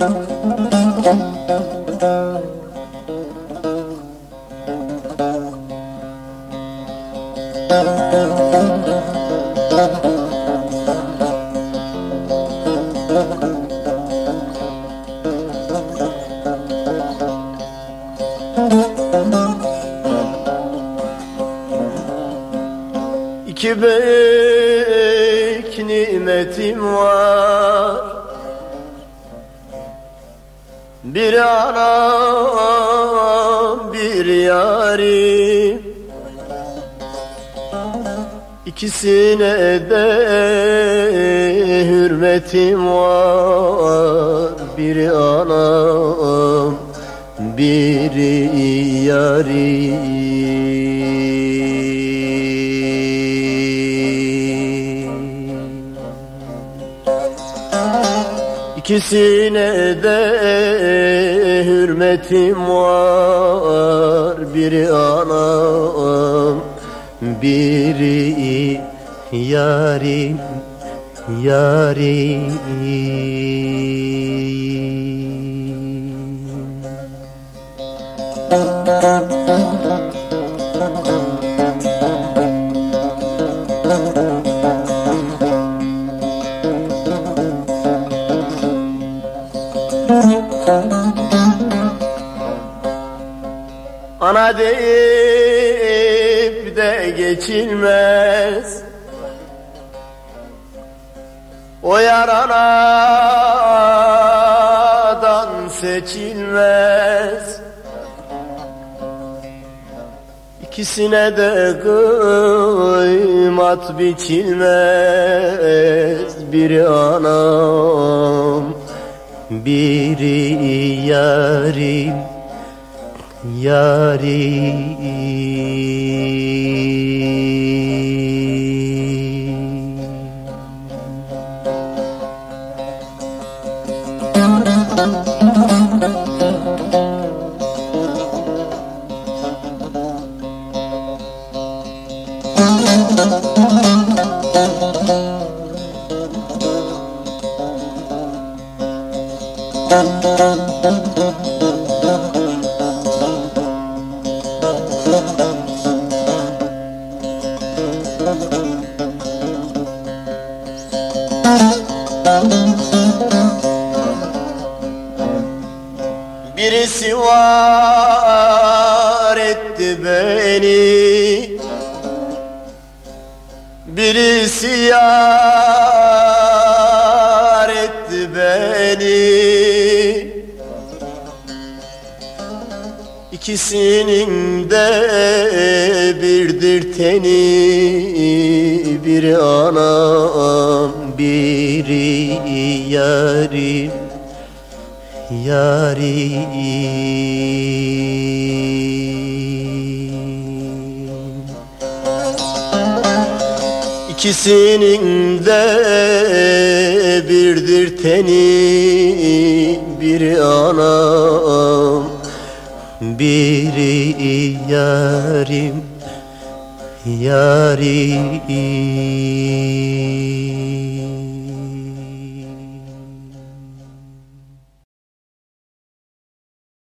İki bek nimetim var Bir anam bir yarim. İkisine de hürmetim var. Bir anam bir yarim İkisine de hürmetim var. Biri anam, biri yarim, yarim Ana deyip de geçilmez. O yar anadan seçilmez. İkisine de kıymat biçilmez. Biri anam, biri yarim Yarim Birisi var etti beni. Birisi yar etti beni. İkisinin de birdir teni Biri anam, biri yarim yarim İkisinin de birdir teni Biri anam, biri yarim Yarim